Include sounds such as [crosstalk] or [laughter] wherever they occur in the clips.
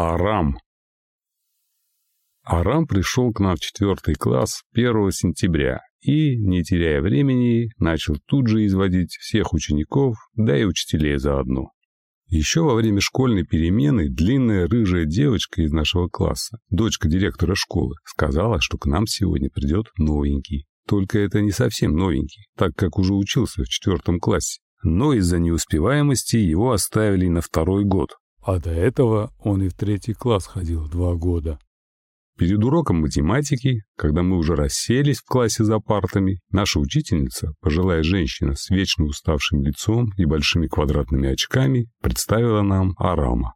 Арам. Арам пришел к нам в четвертый класс 1 сентября и, не теряя времени, начал тут же изводить всех учеников, да и учителей заодно. Еще во время школьной перемены длинная рыжая девочка из нашего класса, дочка директора школы, сказала, что к нам сегодня придет новенький. Только это не совсем новенький, так как уже учился в четвертом классе. Но из-за неуспеваемости его оставили на второй год. А до этого он и в третий класс ходил два года. Перед уроком математики, когда мы уже расселись в классе за партами, наша учительница, пожилая женщина с вечно уставшим лицом и большими квадратными очками, представила нам Арама.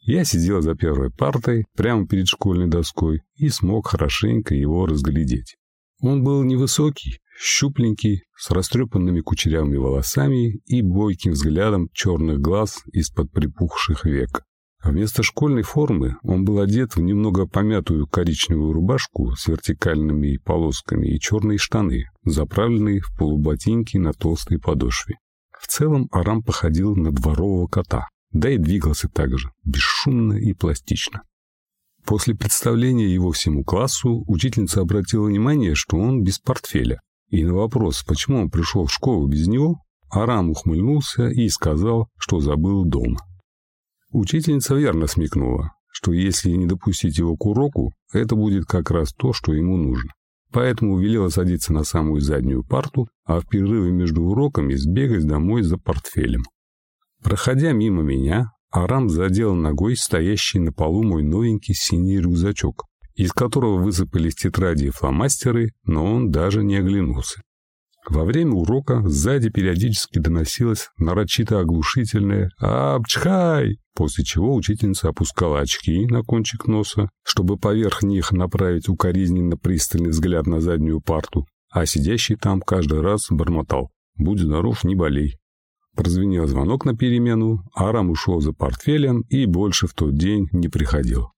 Я сидел за первой партой, прямо перед школьной доской, и смог хорошенько его разглядеть. Он был невысокий, щупленький, с растрепанными кучерявыми волосами и бойким взглядом черных глаз из-под припухших век. Вместо школьной формы он был одет в немного помятую коричневую рубашку с вертикальными полосками и черные штаны, заправленные в полуботинки на толстой подошве. В целом Арам походил на дворового кота, да и двигался так же, бесшумно и пластично. После представления его всему классу учительница обратила внимание, что он без портфеля. И на вопрос, почему он пришел в школу без него, Арам ухмыльнулся и сказал, что забыл дома. Учительница верно смекнула, что если не допустить его к уроку, это будет как раз то, что ему нужно. Поэтому велела садиться на самую заднюю парту, а в перерыве между уроками сбегать домой за портфелем. Проходя мимо меня, Арам задел ногой стоящий на полу мой новенький синий рюкзачок, из которого высыпались тетради и фломастеры, но он даже не оглянулся. Во время урока сзади периодически доносилось нарочито оглушительное «Апчхай!», после чего учительница опускала очки на кончик носа, чтобы поверх них направить укоризненно пристальный взгляд на заднюю парту, а сидящий там каждый раз бормотал «Будь здоров, не болей». Прозвенел звонок на перемену, Арам ушел за портфелем и больше в тот день не приходил.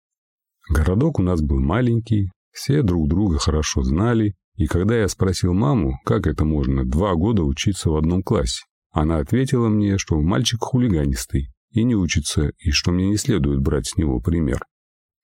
Городок у нас был маленький, все друг друга хорошо знали, и когда я спросил маму, как это можно два года учиться в одном классе, она ответила мне, что мальчик хулиганистый и не учится, и что мне не следует брать с него пример.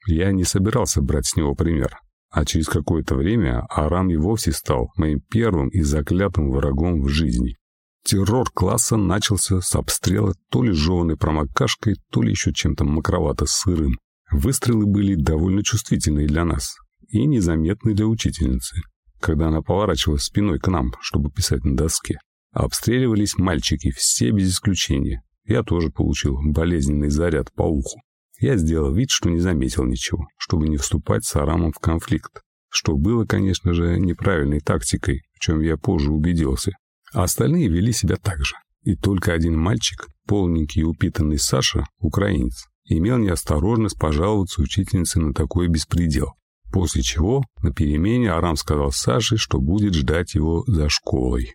Я не собирался брать с него пример, а через какое-то время Арам и вовсе стал моим первым и заклятым врагом в жизни. Террор класса начался с обстрела то ли жеванной промокашкой, то ли еще чем-то макровато-сырым. Выстрелы были довольно чувствительные для нас и незаметны для учительницы когда она поворачивалась спиной к нам, чтобы писать на доске. Обстреливались мальчики, все без исключения. Я тоже получил болезненный заряд по уху. Я сделал вид, что не заметил ничего, чтобы не вступать с Арамом в конфликт, что было, конечно же, неправильной тактикой, в чем я позже убедился. А остальные вели себя так же. И только один мальчик, полненький и упитанный Саша, украинец, имел неосторожность пожаловаться учительнице на такой беспредел. После чего на перемене Арам сказал Саше, что будет ждать его за школой.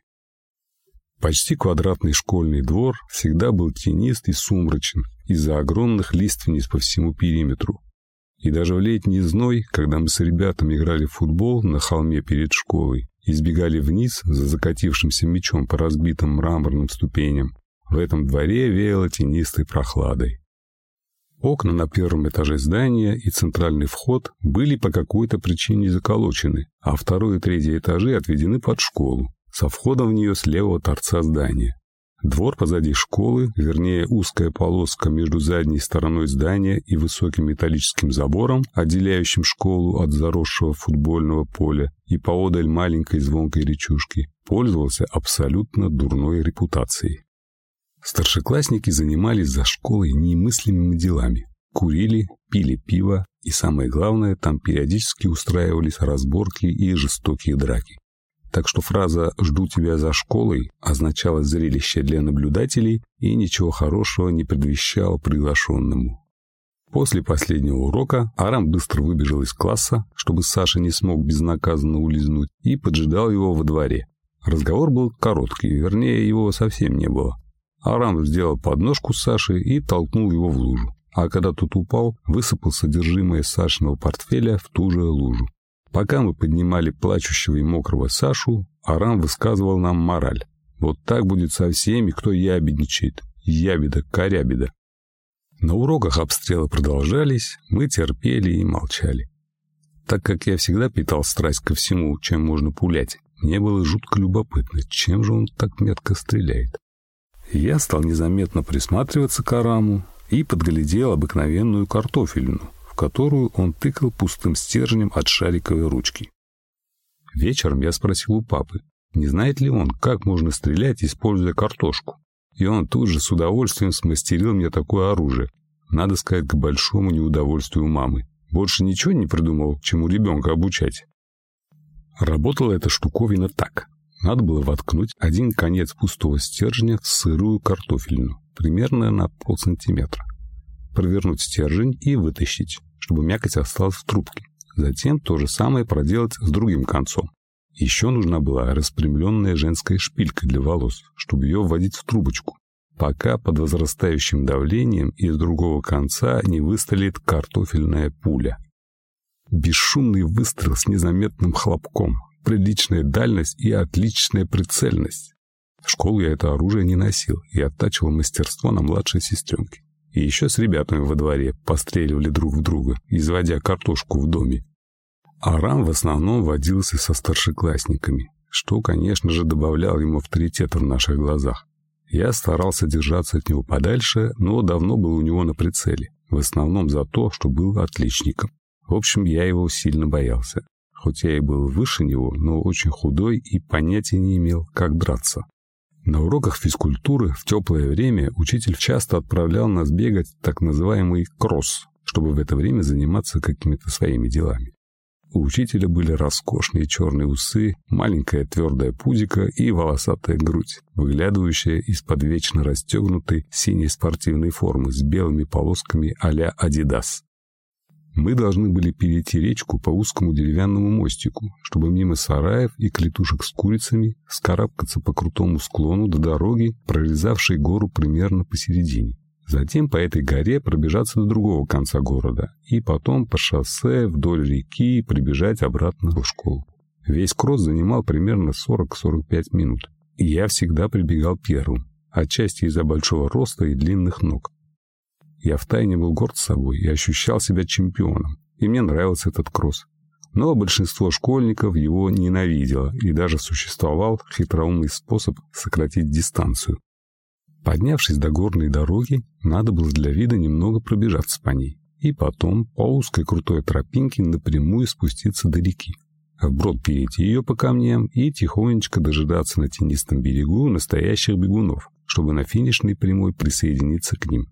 Почти квадратный школьный двор всегда был тенист и сумрачен из-за огромных лиственниц по всему периметру. И даже в летний зной, когда мы с ребятами играли в футбол на холме перед школой и сбегали вниз за закатившимся мячом по разбитым мраморным ступеням, в этом дворе веяло тенистой прохладой. Окна на первом этаже здания и центральный вход были по какой-то причине заколочены, а второй и третий этажи отведены под школу, со входом в нее с левого торца здания. Двор позади школы, вернее узкая полоска между задней стороной здания и высоким металлическим забором, отделяющим школу от заросшего футбольного поля и поодаль маленькой звонкой речушки, пользовался абсолютно дурной репутацией. Старшеклассники занимались за школой немыслимыми делами. Курили, пили пиво и, самое главное, там периодически устраивались разборки и жестокие драки. Так что фраза «жду тебя за школой» означала зрелище для наблюдателей и ничего хорошего не предвещал приглашенному. После последнего урока Арам быстро выбежал из класса, чтобы Саша не смог безнаказанно улизнуть, и поджидал его во дворе. Разговор был короткий, вернее, его совсем не было. Арам сделал подножку Саши и толкнул его в лужу. А когда тот упал, высыпал содержимое Сашиного портфеля в ту же лужу. Пока мы поднимали плачущего и мокрого Сашу, Арам высказывал нам мораль. Вот так будет со всеми, кто ябедничает. Ябеда, корябеда. На уроках обстрелы продолжались, мы терпели и молчали. Так как я всегда питал страсть ко всему, чем можно пулять, мне было жутко любопытно, чем же он так метко стреляет. Я стал незаметно присматриваться к Араму и подглядел обыкновенную картофельную, в которую он тыкал пустым стержнем от шариковой ручки. Вечером я спросил у папы, не знает ли он, как можно стрелять, используя картошку. И он тут же с удовольствием смастерил мне такое оружие. Надо сказать, к большому неудовольствию мамы. Больше ничего не придумал, чему ребенка обучать. Работала эта штуковина так. Надо было воткнуть один конец пустого стержня в сырую картофельную, примерно на полсантиметра. Провернуть стержень и вытащить, чтобы мякоть осталась в трубке. Затем то же самое проделать с другим концом. Еще нужна была распрямленная женская шпилька для волос, чтобы ее вводить в трубочку, пока под возрастающим давлением из другого конца не выстрелит картофельная пуля. Бесшумный выстрел с незаметным хлопком, приличная дальность и отличная прицельность. В школу я это оружие не носил и оттачивал мастерство на младшей сестренке. И еще с ребятами во дворе постреливали друг в друга, изводя картошку в доме, Арам в основном водился со старшеклассниками, что, конечно же, добавлял ему авторитета в наших глазах. Я старался держаться от него подальше, но давно был у него на прицеле, в основном за то, что был отличником. В общем, я его сильно боялся. Хоть я и был выше него, но очень худой и понятия не имел, как драться. На уроках физкультуры в теплое время учитель часто отправлял нас бегать так называемый кросс, чтобы в это время заниматься какими-то своими делами. У учителя были роскошные черные усы, маленькая твердая пузика и волосатая грудь, выглядывающая из-под вечно расстегнутой синей спортивной формы с белыми полосками а-ля «Адидас». Мы должны были перейти речку по узкому деревянному мостику, чтобы мимо сараев и клетушек с курицами скарабкаться по крутому склону до дороги, прорезавшей гору примерно посередине. Затем по этой горе пробежаться до другого конца города и потом по шоссе вдоль реки прибежать обратно в школу. Весь кросс занимал примерно 40-45 минут. И я всегда прибегал первым, отчасти из-за большого роста и длинных ног. Я втайне был горд собой и ощущал себя чемпионом, и мне нравился этот кросс. Но большинство школьников его ненавидело, и даже существовал хитроумный способ сократить дистанцию. Поднявшись до горной дороги, надо было для вида немного пробежаться по ней. И потом по узкой крутой тропинке напрямую спуститься до реки. Вброд перейти ее по камням и тихонечко дожидаться на тенистом берегу настоящих бегунов, чтобы на финишной прямой присоединиться к ним.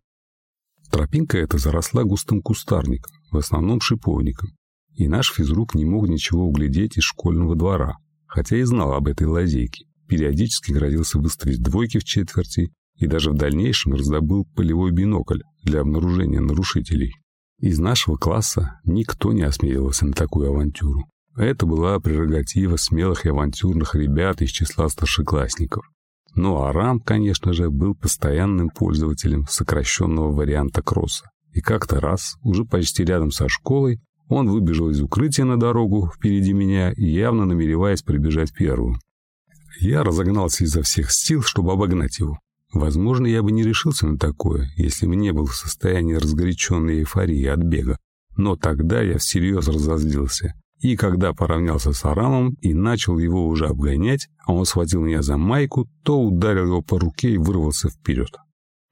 Тропинка эта заросла густым кустарником, в основном шиповником, и наш физрук не мог ничего углядеть из школьного двора, хотя и знал об этой лазейке. Периодически грозился выставить двойки в четверти и даже в дальнейшем раздобыл полевой бинокль для обнаружения нарушителей. Из нашего класса никто не осмеливался на такую авантюру. Это была прерогатива смелых и авантюрных ребят из числа старшеклассников. Ну а Рам, конечно же, был постоянным пользователем сокращенного варианта кросса. И как-то раз, уже почти рядом со школой, он выбежал из укрытия на дорогу впереди меня, явно намереваясь прибежать первым. Я разогнался изо всех сил, чтобы обогнать его. Возможно, я бы не решился на такое, если бы не был в состоянии разгоряченной эйфории от бега. Но тогда я всерьез разозлился. И когда поравнялся с Арамом и начал его уже обгонять, а он схватил меня за майку, то ударил его по руке и вырвался вперед.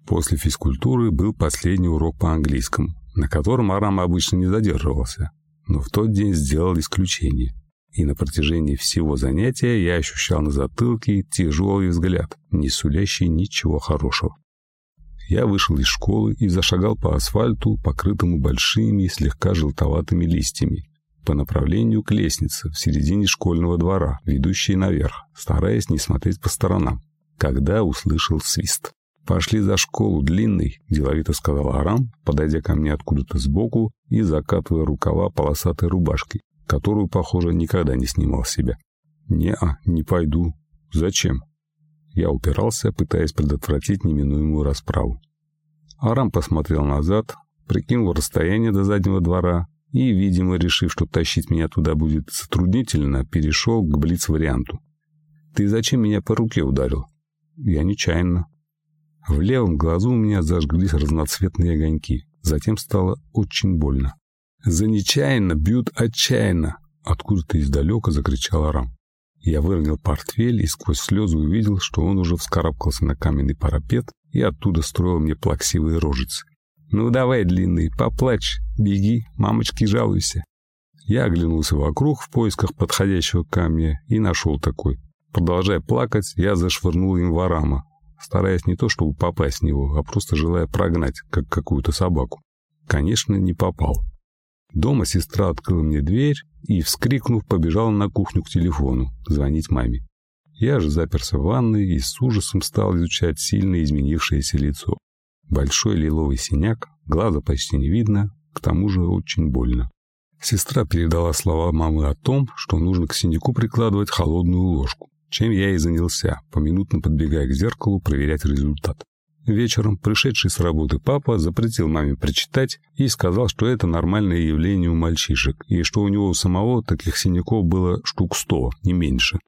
После физкультуры был последний урок по английскому, на котором Арам обычно не задерживался, но в тот день сделал исключение и на протяжении всего занятия я ощущал на затылке тяжелый взгляд, не сулящий ничего хорошего. Я вышел из школы и зашагал по асфальту, покрытому большими, слегка желтоватыми листьями, по направлению к лестнице в середине школьного двора, ведущей наверх, стараясь не смотреть по сторонам, когда услышал свист. «Пошли за школу, длинный», — деловито сказал Арам, подойдя ко мне откуда-то сбоку и закатывая рукава полосатой рубашкой, которую, похоже, никогда не снимал с себя. «Не-а, не пойду. Зачем?» Я упирался, пытаясь предотвратить неминуемую расправу. Арам посмотрел назад, прикинул расстояние до заднего двора и, видимо, решив, что тащить меня туда будет затруднительно, перешел к блиц-варианту. «Ты зачем меня по руке ударил?» «Я нечаянно». В левом глазу у меня зажглись разноцветные огоньки. Затем стало очень больно. «За нечаянно бьют отчаянно!» Откуда-то издалека закричал Арам. Я выронил портфель и сквозь слезы увидел, что он уже вскарабкался на каменный парапет и оттуда строил мне плаксивые рожицы. «Ну давай, длинный, поплачь, беги, мамочки жалуйся». Я оглянулся вокруг в поисках подходящего камня и нашел такой. Продолжая плакать, я зашвырнул им варама, стараясь не то чтобы попасть в него, а просто желая прогнать, как какую-то собаку. Конечно, не попал. Дома сестра открыла мне дверь и, вскрикнув, побежала на кухню к телефону, звонить маме. Я же заперся в ванной и с ужасом стал изучать сильно изменившееся лицо. Большой лиловый синяк, глаза почти не видно, к тому же очень больно. Сестра передала слова мамы о том, что нужно к синяку прикладывать холодную ложку, чем я и занялся, поминутно подбегая к зеркалу проверять результат. Вечером пришедший с работы папа запретил маме прочитать и сказал, что это нормальное явление у мальчишек, и что у него у самого таких синяков было штук сто, не меньше.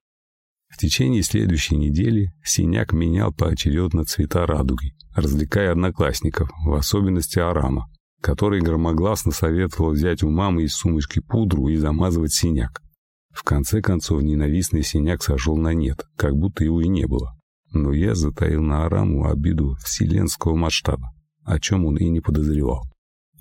В течение следующей недели синяк менял поочередно цвета радуги, развлекая одноклассников, в особенности Арама, который громогласно советовал взять у мамы из сумочки пудру и замазывать синяк. В конце концов, ненавистный синяк сошел на нет, как будто его и не было но я затаил на Араму обиду вселенского масштаба, о чем он и не подозревал.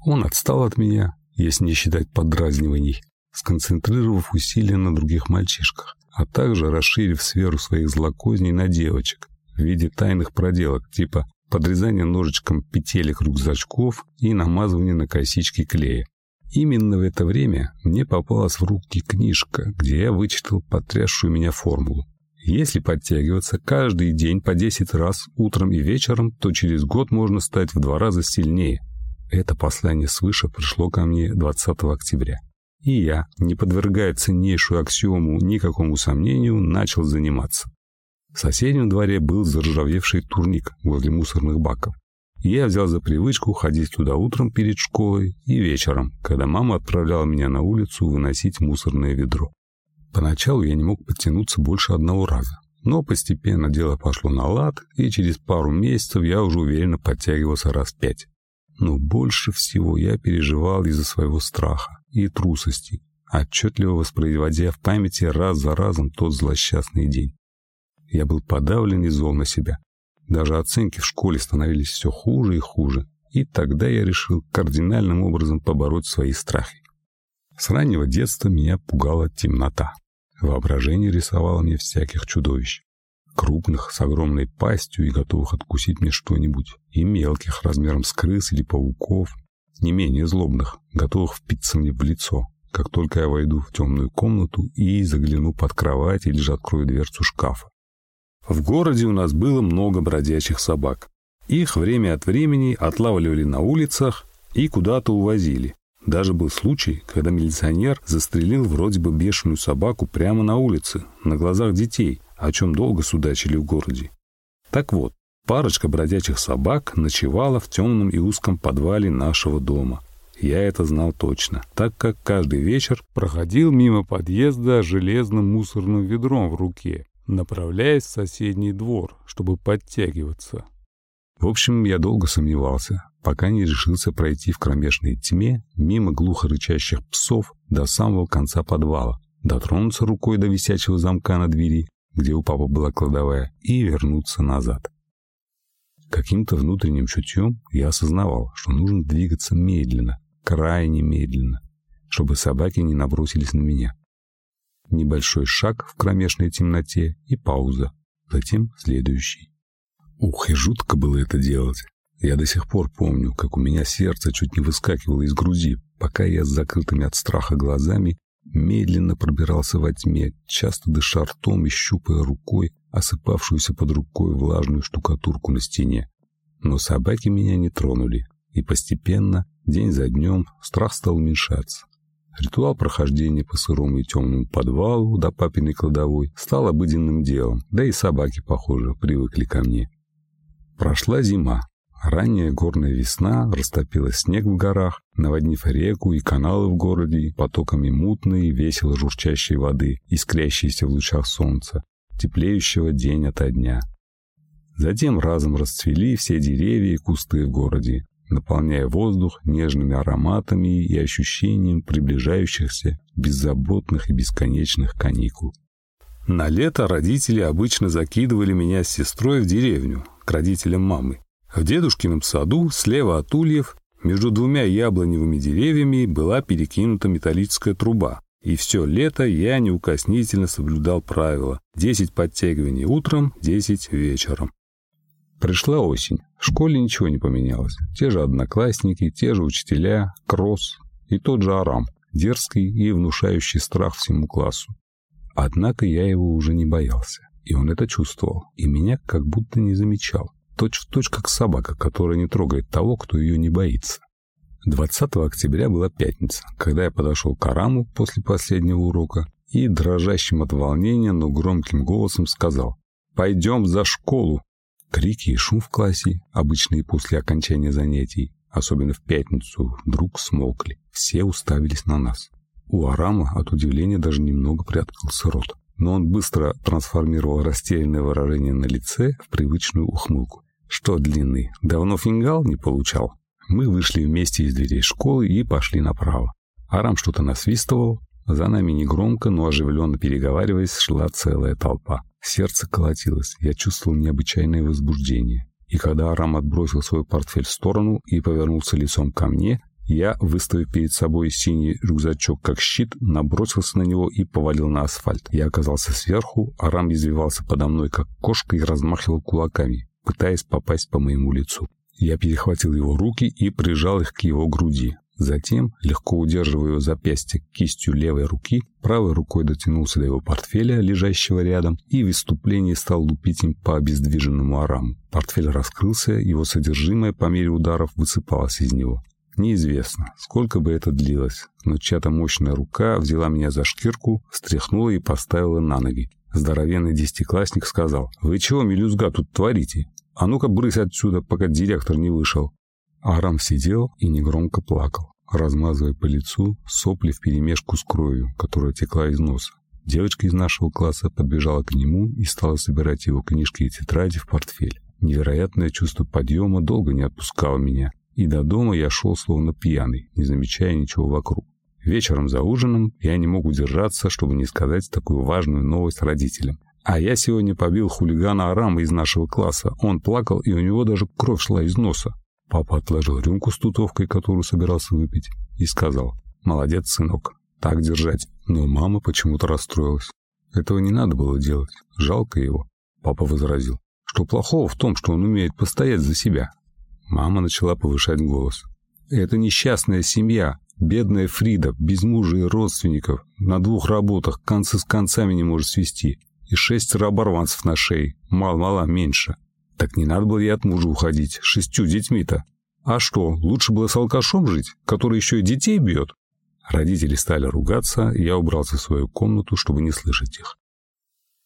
Он отстал от меня, если не считать подразниваний, сконцентрировав усилия на других мальчишках, а также расширив сферу своих злокозней на девочек в виде тайных проделок, типа подрезания ножичком петелек рюкзачков и намазывания на косички клея. Именно в это время мне попалась в руки книжка, где я вычитал потрясшую меня формулу. Если подтягиваться каждый день по 10 раз утром и вечером, то через год можно стать в два раза сильнее. Это послание свыше пришло ко мне 20 октября. И я, не подвергая ценнейшую аксиому никакому сомнению, начал заниматься. В соседнем дворе был заржавевший турник возле мусорных баков. я взял за привычку ходить туда утром перед школой и вечером, когда мама отправляла меня на улицу выносить мусорное ведро. Поначалу я не мог подтянуться больше одного раза. Но постепенно дело пошло на лад, и через пару месяцев я уже уверенно подтягивался раз пять. Но больше всего я переживал из-за своего страха и трусости, отчетливо воспроизводя в памяти раз за разом тот злосчастный день. Я был подавлен и зол на себя. Даже оценки в школе становились все хуже и хуже, и тогда я решил кардинальным образом побороть свои страхи. С раннего детства меня пугала темнота. Воображение рисовало мне всяких чудовищ. Крупных, с огромной пастью и готовых откусить мне что-нибудь, и мелких, размером с крыс или пауков, не менее злобных, готовых впиться мне в лицо, как только я войду в темную комнату и загляну под кровать или же открою дверцу шкафа. В городе у нас было много бродячих собак. Их время от времени отлавливали на улицах и куда-то увозили. Даже был случай, когда милиционер застрелил вроде бы бешеную собаку прямо на улице, на глазах детей, о чем долго судачили в городе. Так вот, парочка бродячих собак ночевала в темном и узком подвале нашего дома. Я это знал точно, так как каждый вечер проходил мимо подъезда железным мусорным ведром в руке, направляясь в соседний двор, чтобы подтягиваться. В общем, я долго сомневался, пока не решился пройти в кромешной тьме мимо глухо рычащих псов до самого конца подвала, дотронуться рукой до висячего замка на двери, где у папы была кладовая, и вернуться назад. Каким-то внутренним чутьем я осознавал, что нужно двигаться медленно, крайне медленно, чтобы собаки не набросились на меня. Небольшой шаг в кромешной темноте и пауза, затем следующий. Ух, и жутко было это делать. Я до сих пор помню, как у меня сердце чуть не выскакивало из груди, пока я с закрытыми от страха глазами медленно пробирался во тьме, часто дыша ртом и щупая рукой осыпавшуюся под рукой влажную штукатурку на стене. Но собаки меня не тронули, и постепенно, день за днем, страх стал уменьшаться. Ритуал прохождения по сырому и темному подвалу до папиной кладовой стал обыденным делом, да и собаки, похоже, привыкли ко мне. Прошла зима, Ранняя горная весна растопила снег в горах, наводнив реку и каналы в городе потоками мутной, весело журчащей воды, искрящейся в лучах солнца, теплеющего день ото дня. Затем разом расцвели все деревья и кусты в городе, наполняя воздух нежными ароматами и ощущением приближающихся беззаботных и бесконечных каникул. На лето родители обычно закидывали меня с сестрой в деревню, к родителям мамы. В дедушкином саду, слева от ульев, между двумя яблоневыми деревьями была перекинута металлическая труба. И все лето я неукоснительно соблюдал правила. 10 подтягиваний утром, 10 вечером. Пришла осень. В школе ничего не поменялось. Те же одноклассники, те же учителя, кросс и тот же Арам, дерзкий и внушающий страх всему классу. Однако я его уже не боялся. И он это чувствовал. И меня как будто не замечал. Точь в точь, как собака, которая не трогает того, кто ее не боится. 20 октября была пятница, когда я подошел к Араму после последнего урока и дрожащим от волнения, но громким голосом сказал «Пойдем за школу!» Крики и шум в классе, обычные после окончания занятий, особенно в пятницу, вдруг смолкли. Все уставились на нас. У Арама от удивления даже немного приоткрылся рот. Но он быстро трансформировал растерянное выражение на лице в привычную ухмылку. Что длинный, давно фингал не получал? Мы вышли вместе из дверей школы и пошли направо. Арам что-то насвистывал. За нами негромко, но оживленно переговариваясь, шла целая толпа. Сердце колотилось, я чувствовал необычайное возбуждение. И когда Арам отбросил свой портфель в сторону и повернулся лицом ко мне, я, выставив перед собой синий рюкзачок как щит, набросился на него и повалил на асфальт. Я оказался сверху, Арам извивался подо мной, как кошка, и размахивал кулаками, пытаясь попасть по моему лицу. Я перехватил его руки и прижал их к его груди. Затем, легко удерживая его запястье кистью левой руки, правой рукой дотянулся до его портфеля, лежащего рядом, и в выступлении стал лупить им по обездвиженному араму. Портфель раскрылся, его содержимое по мере ударов высыпалось из него. Неизвестно, сколько бы это длилось, но чья-то мощная рука взяла меня за шкирку, встряхнула и поставила на ноги. Здоровенный десятиклассник сказал, «Вы чего, мелюзга, тут творите? А ну-ка брысь отсюда, пока директор не вышел». Арам сидел и негромко плакал, размазывая по лицу сопли вперемешку с кровью, которая текла из носа. Девочка из нашего класса подбежала к нему и стала собирать его книжки и тетради в портфель. Невероятное чувство подъема долго не отпускало меня, и до дома я шел словно пьяный, не замечая ничего вокруг. Вечером за ужином я не мог удержаться, чтобы не сказать такую важную новость родителям. А я сегодня побил хулигана Арама из нашего класса. Он плакал, и у него даже кровь шла из носа. Папа отложил рюмку с тутовкой, которую собирался выпить, и сказал, «Молодец, сынок, так держать». Но мама почему-то расстроилась. Этого не надо было делать, жалко его. Папа возразил, что плохого в том, что он умеет постоять за себя. Мама начала повышать голос. «Это несчастная семья, бедная Фрида, без мужа и родственников, на двух работах, концы с концами не может свести, и шестеро оборванцев на шее, мало-мало меньше. Так не надо было ей от мужа уходить, шестью детьми-то. А что, лучше было с алкашом жить, который еще и детей бьет? Родители стали ругаться, и я убрался в свою комнату, чтобы не слышать их.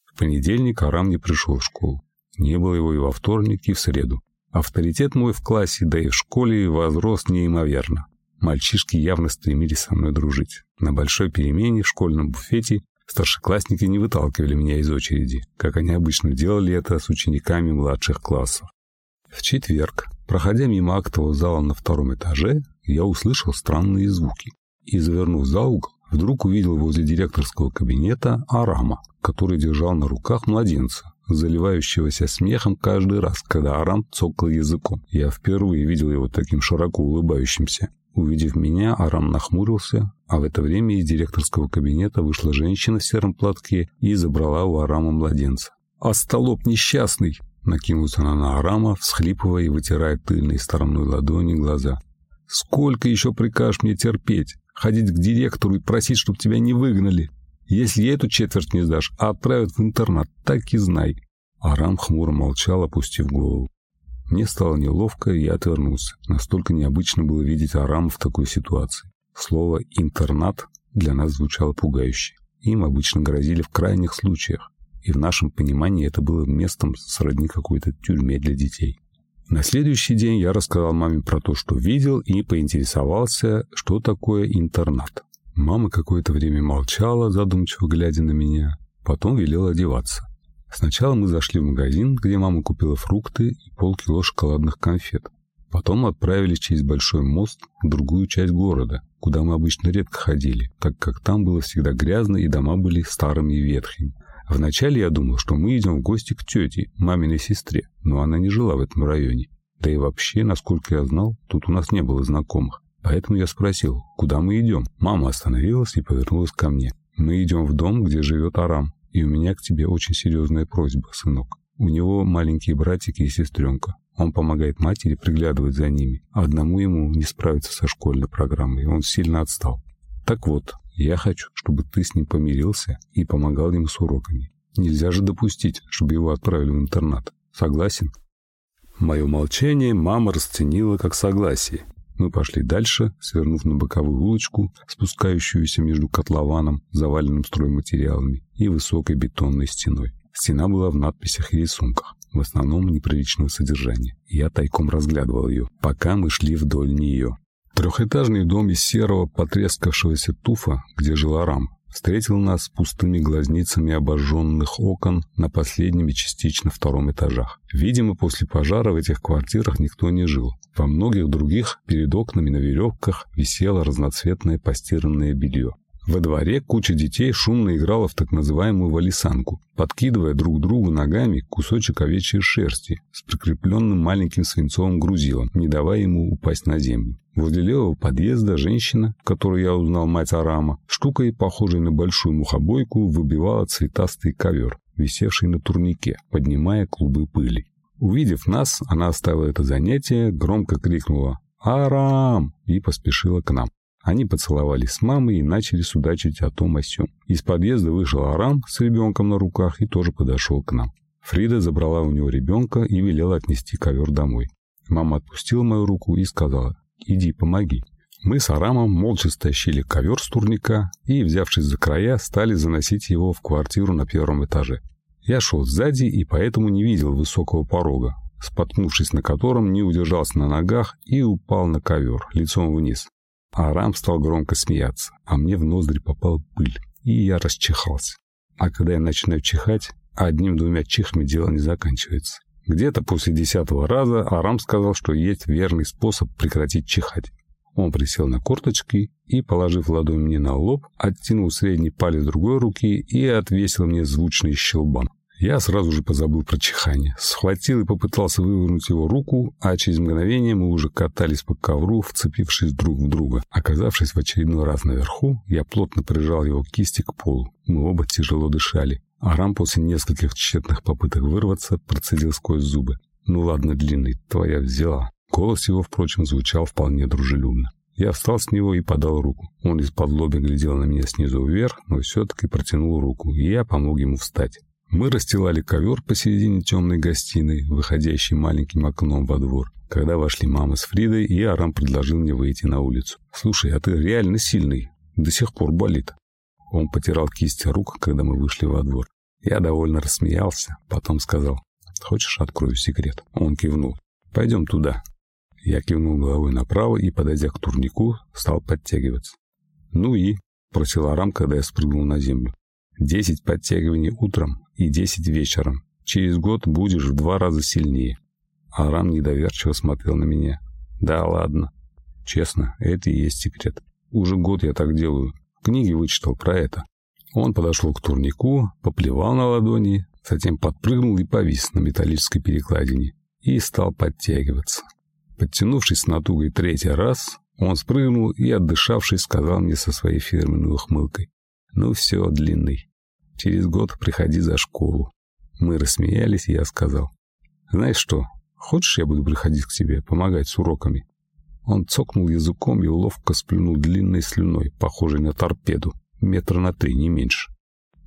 В понедельник Арам не пришел в школу. Не было его и во вторник, и в среду. Авторитет мой в классе, да и в школе возрос неимоверно. Мальчишки явно стремились со мной дружить. На большой перемене в школьном буфете Старшеклассники не выталкивали меня из очереди, как они обычно делали это с учениками младших классов. В четверг, проходя мимо актового зала на втором этаже, я услышал странные звуки. И, завернув за угол, вдруг увидел возле директорского кабинета Арама, который держал на руках младенца, заливающегося смехом каждый раз, когда Арам цокал языком. Я впервые видел его таким широко улыбающимся. Увидев меня, Арам нахмурился, а в это время из директорского кабинета вышла женщина в сером платке и забрала у Арама младенца. «Остолоп несчастный!» Накинулась она на Арама, всхлипывая и вытирая тыльной стороной ладони глаза. «Сколько еще прикажешь мне терпеть? Ходить к директору и просить, чтобы тебя не выгнали? Если я эту четверть не сдашь, а отправят в интернат, так и знай». Арам хмуро молчал, опустив голову. Мне стало неловко, и я отвернулся. Настолько необычно было видеть Арама в такой ситуации. Слово «интернат» для нас звучало пугающе. Им обычно грозили в крайних случаях, и в нашем понимании это было местом сродни какой-то тюрьме для детей. На следующий день я рассказал маме про то, что видел, и поинтересовался, что такое интернат. Мама какое-то время молчала, задумчиво глядя на меня, потом велела одеваться. Сначала мы зашли в магазин, где мама купила фрукты и полкило шоколадных конфет. Потом отправились через большой мост в другую часть города, куда мы обычно редко ходили, так как там было всегда грязно и дома были старыми и ветхими. Вначале я думал, что мы идем в гости к тете, маминой сестре, но она не жила в этом районе. Да и вообще, насколько я знал, тут у нас не было знакомых. Поэтому я спросил, куда мы идем? Мама остановилась и повернулась ко мне. Мы идем в дом, где живет Арам. И у меня к тебе очень серьезная просьба, сынок. У него маленькие братики и сестренка. Он помогает матери приглядывать за ними. Одному ему не справиться со школьной программой. Он сильно отстал. Так вот, я хочу, чтобы ты с ним помирился и помогал ему с уроками. Нельзя же допустить, чтобы его отправили в интернат. Согласен? Мое молчание мама расценила как согласие. Мы пошли дальше, свернув на боковую улочку, спускающуюся между котлованом, заваленным стройматериалами, и высокой бетонной стеной. Стена была в надписях и рисунках, в основном неприличного содержания. Я тайком разглядывал ее, пока мы шли вдоль нее. Трехэтажный дом из серого потрескавшегося туфа, где жил Арам, встретил нас пустыми глазницами обожженных окон на последнем и частично втором этажах. Видимо, после пожара в этих квартирах никто не жил. Во многих других перед окнами на веревках висело разноцветное постиранное белье. Во дворе куча детей шумно играла в так называемую валисанку, подкидывая друг другу ногами кусочек овечьей шерсти с прикрепленным маленьким свинцовым грузилом, не давая ему упасть на землю. Возле левого подъезда женщина, которую я узнал мать Арама, штукой, похожей на большую мухобойку, выбивала цветастый ковер, висевший на турнике, поднимая клубы пыли. Увидев нас, она оставила это занятие, громко крикнула «Арам!» и поспешила к нам. Они поцеловались с мамой и начали судачить о том о сём. Из подъезда вышел Арам с ребенком на руках и тоже подошел к нам. Фрида забрала у него ребенка и велела отнести ковер домой. Мама отпустила мою руку и сказала «Иди, помоги». Мы с Арамом молча стащили ковер с турника и, взявшись за края, стали заносить его в квартиру на первом этаже. Я шел сзади и поэтому не видел высокого порога, споткнувшись на котором не удержался на ногах и упал на ковер, лицом вниз. Арам стал громко смеяться, а мне в ноздри попала пыль, и я расчихался. А когда я начинаю чихать, одним-двумя чихами дело не заканчивается. Где-то после десятого раза Арам сказал, что есть верный способ прекратить чихать. Он присел на корточки и, положив ладонь мне на лоб, оттянул средний палец другой руки и отвесил мне звучный щелбан. Я сразу же позабыл про чихание. Схватил и попытался вывернуть его руку, а через мгновение мы уже катались по ковру, вцепившись друг в друга. Оказавшись в очередной раз наверху, я плотно прижал его кисти к полу. Мы оба тяжело дышали. Арам после нескольких тщетных попыток вырваться процедил сквозь зубы. «Ну ладно, длинный, твоя взяла». Голос его, впрочем, звучал вполне дружелюбно. Я встал с него и подал руку. Он из-под лоби глядел на меня снизу вверх, но все-таки протянул руку, и я помог ему встать. Мы расстилали ковер посередине темной гостиной, выходящей маленьким окном во двор. Когда вошли мама с Фридой, и Арам предложил мне выйти на улицу. «Слушай, а ты реально сильный. До сих пор болит». Он потирал кисти рук, когда мы вышли во двор. Я довольно рассмеялся, потом сказал, «Хочешь, открою секрет?» Он кивнул. «Пойдем туда». Я кивнул головой направо и, подойдя к турнику, стал подтягиваться. «Ну и?» – просил Арам, когда я спрыгнул на землю. «Десять подтягиваний утром и 10 вечером. Через год будешь в два раза сильнее. Арам недоверчиво смотрел на меня. Да ладно. Честно, это и есть секрет. Уже год я так делаю. В книге вычитал про это. Он подошел к турнику, поплевал на ладони, затем подпрыгнул и повис на металлической перекладине. И стал подтягиваться. Подтянувшись с натугой третий раз, он спрыгнул и, отдышавшись, сказал мне со своей фирменной ухмылкой. «Ну все, длинный, Через год приходи за школу. Мы рассмеялись, и я сказал. Знаешь что, хочешь, я буду приходить к тебе, помогать с уроками? Он цокнул языком и ловко сплюнул длинной слюной, похожей на торпеду, метра на три, не меньше.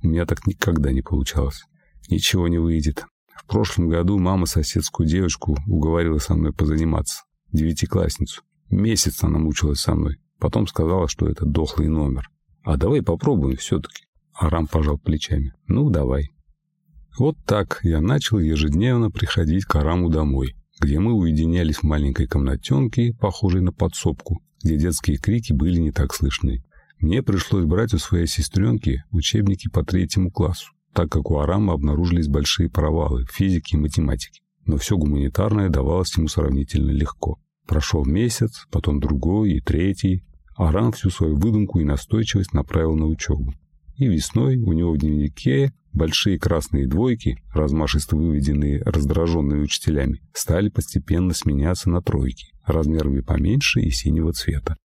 У меня так никогда не получалось. Ничего не выйдет. В прошлом году мама соседскую девочку уговорила со мной позаниматься. Девятиклассницу. Месяц она мучилась со мной. Потом сказала, что это дохлый номер. А давай попробуем все-таки. Арам пожал плечами. «Ну, давай». Вот так я начал ежедневно приходить к Араму домой, где мы уединялись в маленькой комнатенке, похожей на подсобку, где детские крики были не так слышны. Мне пришлось брать у своей сестренки учебники по третьему классу. так как у Арама обнаружились большие провалы в физике и математике. Но все гуманитарное давалось ему сравнительно легко. Прошел месяц, потом другой и третий. Арам всю свою выдумку и настойчивость направил на учебу. И весной у него в дневнике большие красные двойки, размашисто выведенные раздраженными учителями, стали постепенно сменяться на тройки, размерами поменьше и синего цвета.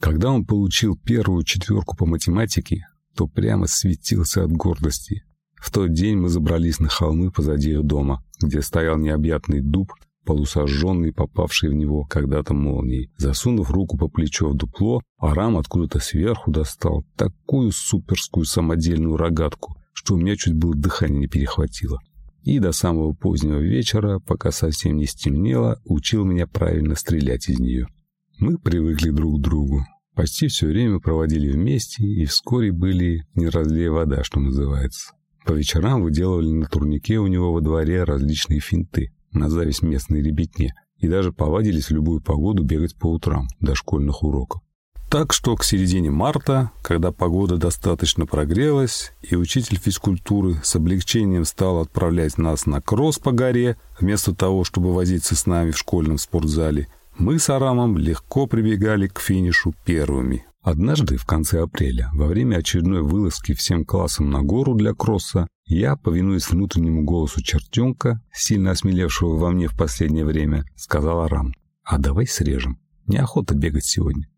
Когда он получил первую четверку по математике, то прямо светился от гордости. В тот день мы забрались на холмы позади их дома, где стоял необъятный дуб, полусожженный, попавший в него когда-то молнией. Засунув руку по плечо в дупло, Арам откуда-то сверху достал такую суперскую самодельную рогатку, что у меня чуть было дыхание не перехватило. И до самого позднего вечера, пока совсем не стемнело, учил меня правильно стрелять из нее. Мы привыкли друг к другу. Почти все время проводили вместе и вскоре были не разлей вода, что называется. По вечерам выделывали на турнике у него во дворе различные финты, на зависть местной ребятне, и даже повадились в любую погоду бегать по утрам до школьных уроков. Так что к середине марта, когда погода достаточно прогрелась, и учитель физкультуры с облегчением стал отправлять нас на кросс по горе, вместо того, чтобы возиться с нами в школьном спортзале, мы с Арамом легко прибегали к финишу первыми. Однажды, в конце апреля, во время очередной вылазки всем классом на гору для кросса, я, повинуясь внутреннему голосу чертенка, сильно осмелевшего во мне в последнее время, сказал Арам, «А давай срежем. Неохота бегать сегодня».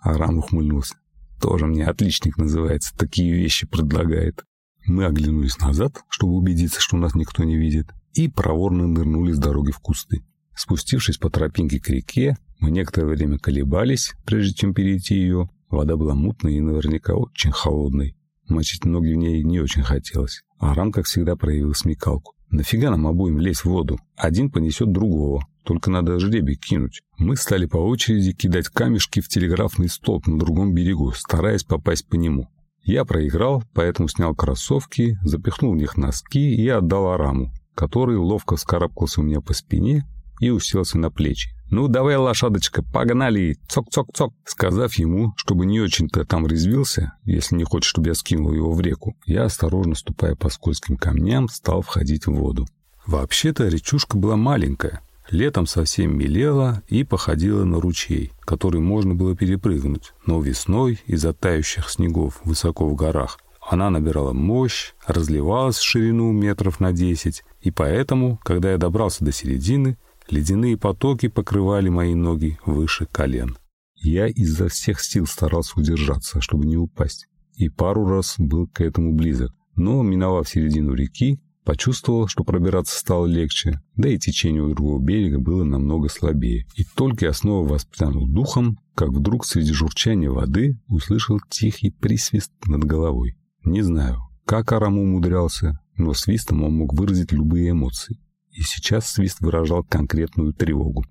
Арам ухмыльнулся. «Тоже мне отличник называется, такие вещи предлагает». Мы оглянулись назад, чтобы убедиться, что нас никто не видит, и проворно нырнули с дороги в кусты. Спустившись по тропинке к реке, мы некоторое время колебались, прежде чем перейти ее. Вода была мутной и наверняка очень холодной. Мочить ноги в ней не очень хотелось. Арам, как всегда, проявил смекалку. «Нафига нам обоим лезть в воду? Один понесет другого. Только надо жребий кинуть». Мы стали по очереди кидать камешки в телеграфный столб на другом берегу, стараясь попасть по нему. Я проиграл, поэтому снял кроссовки, запихнул в них носки и отдал Араму, который ловко вскарабкался у меня по спине и уселся на плечи. «Ну, давай, лошадочка, погнали! Цок-цок-цок!» Сказав ему, чтобы не очень-то там резвился, если не хочет, чтобы я скинул его в реку, я, осторожно ступая по скользким камням, стал входить в воду. Вообще-то речушка была маленькая, летом совсем мелела и походила на ручей, который можно было перепрыгнуть, но весной из-за тающих снегов высоко в горах она набирала мощь, разливалась в ширину метров на десять, и поэтому, когда я добрался до середины, Ледяные потоки покрывали мои ноги выше колен. Я изо всех сил старался удержаться, чтобы не упасть. И пару раз был к этому близок. Но, миновав середину реки, почувствовал, что пробираться стало легче, да и течение у другого берега было намного слабее. И только я снова воспрянул духом, как вдруг среди журчания воды услышал тихий присвист над головой. Не знаю, как Арам умудрялся, но свистом он мог выразить любые эмоции. И сейчас свист выражал конкретную тревогу.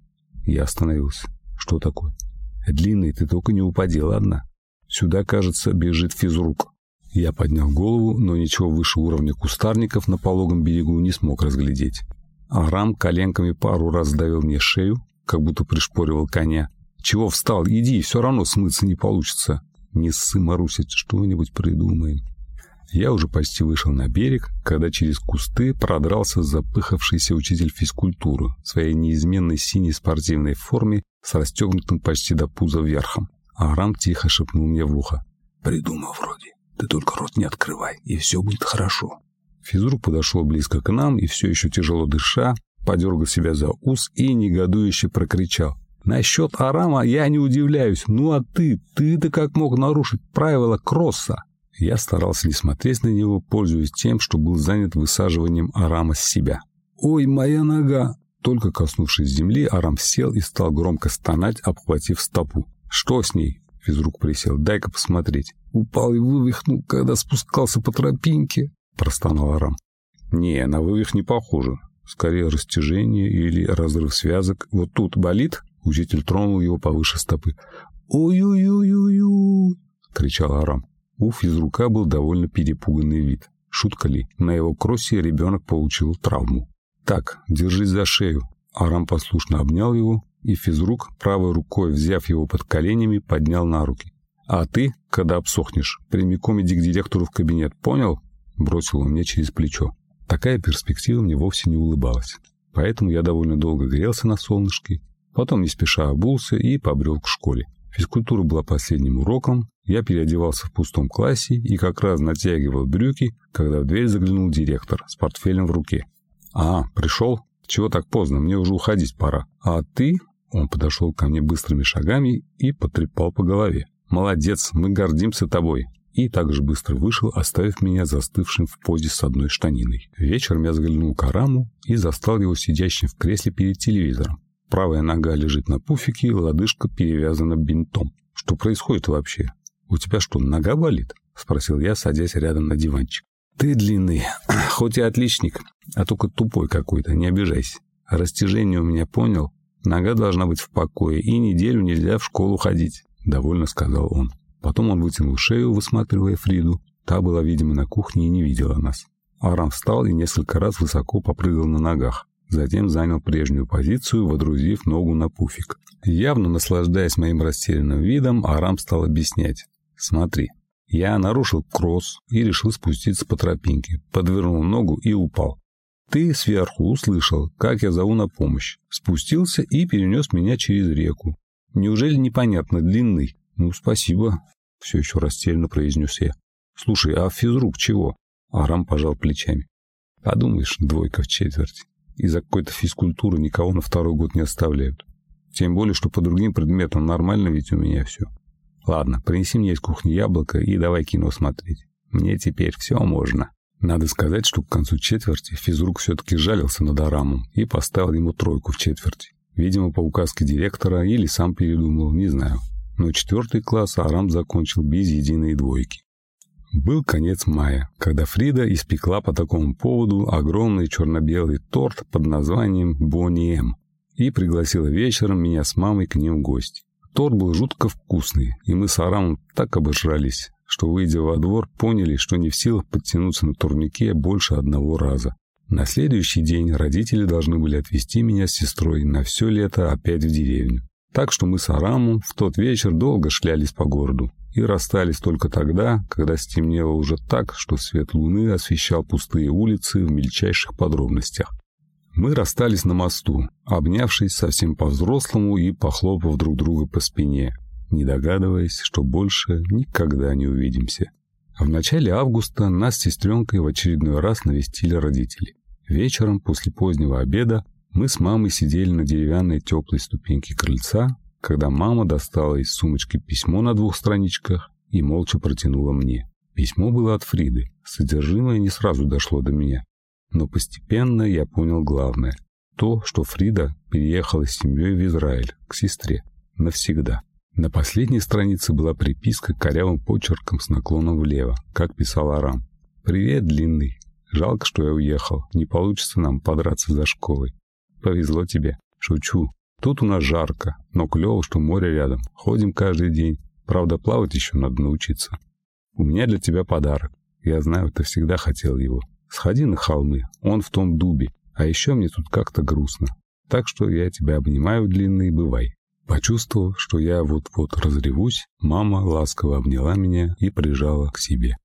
Я остановился. Что такое? Длинный, ты только не упади, ладно? Сюда, кажется, бежит физрук. Я поднял голову, но ничего выше уровня кустарников на пологом берегу не смог разглядеть. Арам коленками пару раз сдавил мне шею, как будто пришпоривал коня. «Чего встал? Иди, все равно смыться не получится». «Не ссы, Маруся, что-нибудь придумаем». Я уже почти вышел на берег, когда через кусты продрался запыхавшийся учитель физкультуры в своей неизменной синей спортивной форме с расстегнутым почти до пуза верхом. Арам тихо шепнул мне в ухо. «Придумал вроде. Ты только рот не открывай, и все будет хорошо». Физрук подошел близко к нам и все еще тяжело дыша, подергал себя за ус и негодующе прокричал. «Насчет Арама я не удивляюсь. Ну а ты? Ты-то как мог нарушить правила кросса?» Я старался не смотреть на него, пользуясь тем, что был занят высаживанием Арама с себя. «Ой, моя нога!» Только коснувшись земли, Арам сел и стал громко стонать, обхватив стопу. «Что с ней?» Физрук присел. «Дай-ка посмотреть». «Упал и вывихнул, когда спускался по тропинке», – простонал Арам. «Не, на вывих не похоже. Скорее растяжение или разрыв связок. Вот тут болит?» Учитель тронул его повыше стопы. «Ой-ой-ой-ой-ой!» – кричал Арам. У физрука был довольно перепуганный вид. Шутка ли, на его кроссе ребенок получил травму. «Так, держись за шею». Арам послушно обнял его, и физрук, правой рукой взяв его под коленями, поднял на руки. «А ты, когда обсохнешь, прямиком иди к директору в кабинет, понял? бросил он мне через плечо. Такая перспектива мне вовсе не улыбалась. Поэтому я довольно долго грелся на солнышке, потом не спеша обулся и побрел к школе. Физкультура была последним уроком, я переодевался в пустом классе и как раз натягивал брюки, когда в дверь заглянул директор с портфелем в руке. «А, пришел? Чего так поздно? Мне уже уходить пора. А ты?» Он подошел ко мне быстрыми шагами и потрепал по голове. «Молодец, мы гордимся тобой и также быстро вышел, оставив меня застывшим в позе с одной штаниной. Вечером я заглянул к Араму и застал его сидящим в кресле перед телевизором. Правая нога лежит на пуфике, лодыжка перевязана бинтом. Что происходит вообще? У тебя что, нога болит? Спросил я, садясь рядом на диванчик. Ты длинный, [clears throat] хоть и отличник, а только тупой какой-то, не обижайся. Растяжение у меня понял. Нога должна быть в покое, и неделю нельзя в школу ходить, довольно сказал он. Потом он вытянул шею, высматривая Фриду. Та была, видимо, на кухне и не видела нас. Арам встал и несколько раз высоко попрыгал на ногах. Затем занял прежнюю позицию, водрузив ногу на пуфик. Явно наслаждаясь моим растерянным видом, Арам стал объяснять. «Смотри, я нарушил кросс и решил спуститься по тропинке, подвернул ногу и упал. Ты сверху услышал, как я зову на помощь. Спустился и перенес меня через реку. Неужели непонятно длинный? «Ну, спасибо», — все еще растерянно произнес я. «Слушай, а физрук чего?» Арам пожал плечами. «Подумаешь, двойка в четверть. Из-за какой-то физкультуры никого на второй год не оставляют. Тем более, что по другим предметам нормально ведь у меня все. Ладно, принеси мне из кухни яблоко и давай кино смотреть. Мне теперь все можно». Надо сказать, что к концу четверти физрук все-таки жалился над Арамом и поставил ему тройку в четверти. Видимо, по указке директора или сам передумал, не знаю но четвертый класс Арам закончил без единой двойки. Был конец мая, когда Фрида испекла по такому поводу огромный черно-белый торт под названием «Бонни М» и пригласила вечером меня с мамой к ним в гости. Торт был жутко вкусный, и мы с Арамом так обожрались, что, выйдя во двор, поняли, что не в силах подтянуться на турнике больше одного раза. На следующий день родители должны были отвезти меня с сестрой на все лето опять в деревню. Так что мы с Арамом в тот вечер долго шлялись по городу и расстались только тогда, когда стемнело уже так, что свет луны освещал пустые улицы в мельчайших подробностях. Мы расстались на мосту, обнявшись совсем по-взрослому и похлопав друг друга по спине, не догадываясь, что больше никогда не увидимся. В начале августа нас с сестренкой в очередной раз навестили родители. Вечером после позднего обеда мы с мамой сидели на деревянной теплой ступеньке крыльца, когда мама достала из сумочки письмо на двух страничках и молча протянула мне. Письмо было от Фриды. Содержимое не сразу дошло до меня. Но постепенно я понял главное. То, что Фрида переехала с семьей в Израиль, к сестре. Навсегда. На последней странице была приписка корявым почерком с наклоном влево, как писал Арам. «Привет, длинный. Жалко, что я уехал. Не получится нам подраться за школой. Повезло тебе. Шучу. Тут у нас жарко, но клево, что море рядом. Ходим каждый день. Правда, плавать еще надо научиться. У меня для тебя подарок. Я знаю, ты всегда хотел его. Сходи на холмы, он в том дубе. А еще мне тут как-то грустно. Так что я тебя обнимаю, длинный, бывай. Почувствовав, что я вот-вот разревусь, мама ласково обняла меня и прижала к себе.